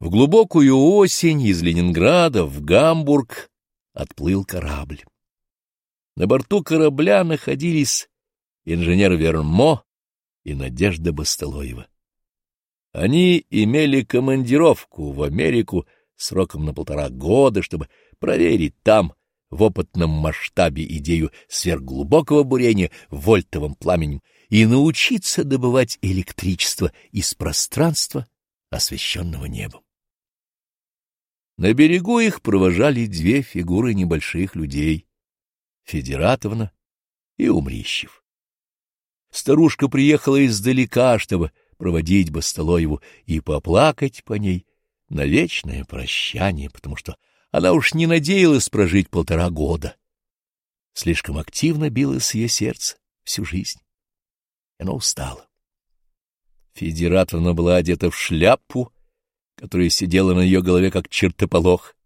В глубокую осень из Ленинграда в Гамбург отплыл корабль. На борту корабля находились инженер Вермо и Надежда Басталоева. Они имели командировку в Америку сроком на полтора года, чтобы проверить там в опытном масштабе идею сверхглубокого бурения вольтовым пламенем и научиться добывать электричество из пространства, освещенного небом. На берегу их провожали две фигуры небольших людей — Федератовна и Умрищев. Старушка приехала издалека, чтобы проводить Басталоеву и поплакать по ней на вечное прощание, потому что она уж не надеялась прожить полтора года. Слишком активно билось ее сердце всю жизнь. Она устала. Федератовна была одета в шляпу, которая сидела на ее голове, как чертополох.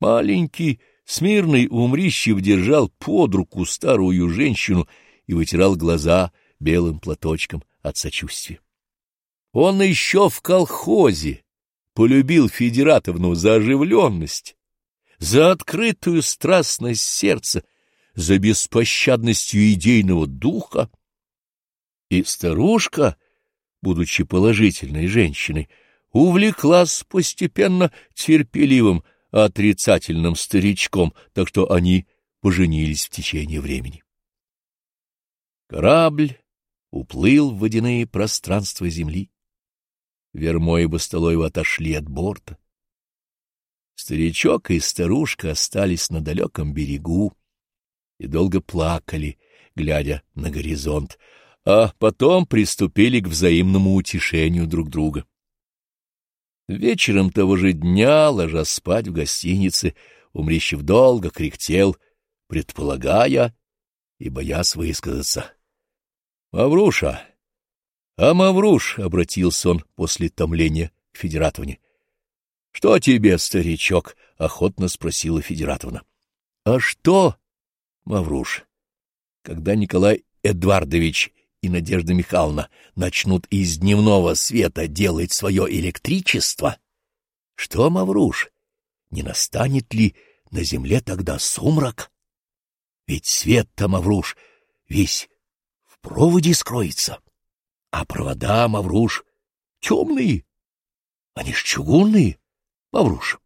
Маленький, смирный Умрищев держал под руку старую женщину и вытирал глаза белым платочком от сочувствия. Он еще в колхозе полюбил Федератовну за оживленность, за открытую страстность сердца, за беспощадностью идейного духа. И старушка, будучи положительной женщиной, увлеклась постепенно терпеливым, отрицательным старичком, так что они поженились в течение времени. Корабль уплыл в водяные пространства земли. Вермо и Бастолоева отошли от борта. Старичок и старушка остались на далеком берегу и долго плакали, глядя на горизонт, а потом приступили к взаимному утешению друг друга. Вечером того же дня, ложась спать в гостинице, Умрищев долго кряхтел, предполагая и боясь высказаться. — Мавруша! — А, Мавруш! — обратился он после томления к Федератовне. — Что тебе, старичок? — охотно спросила Федератовна. — А что, Мавруш, когда Николай Эдвардович и Надежда Михайловна начнут из дневного света делать свое электричество? Что, Мавруш, не настанет ли на земле тогда сумрак? Ведь свет-то, Мавруш, весь в проводе скроется. А провода, Мавруш, темные. Они ж чугунные, Мавруш.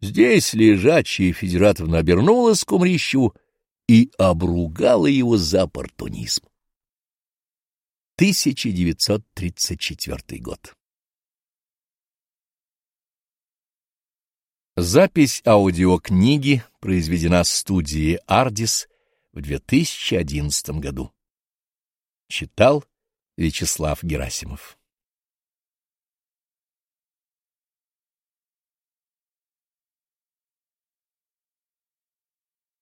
Здесь лежачая Федератовна обернулась к Умрищеву и обругала его за оппортунизм. 1934 год. Запись аудиокниги произведена студии «Ардис» в 2011 году. Читал Вячеслав Герасимов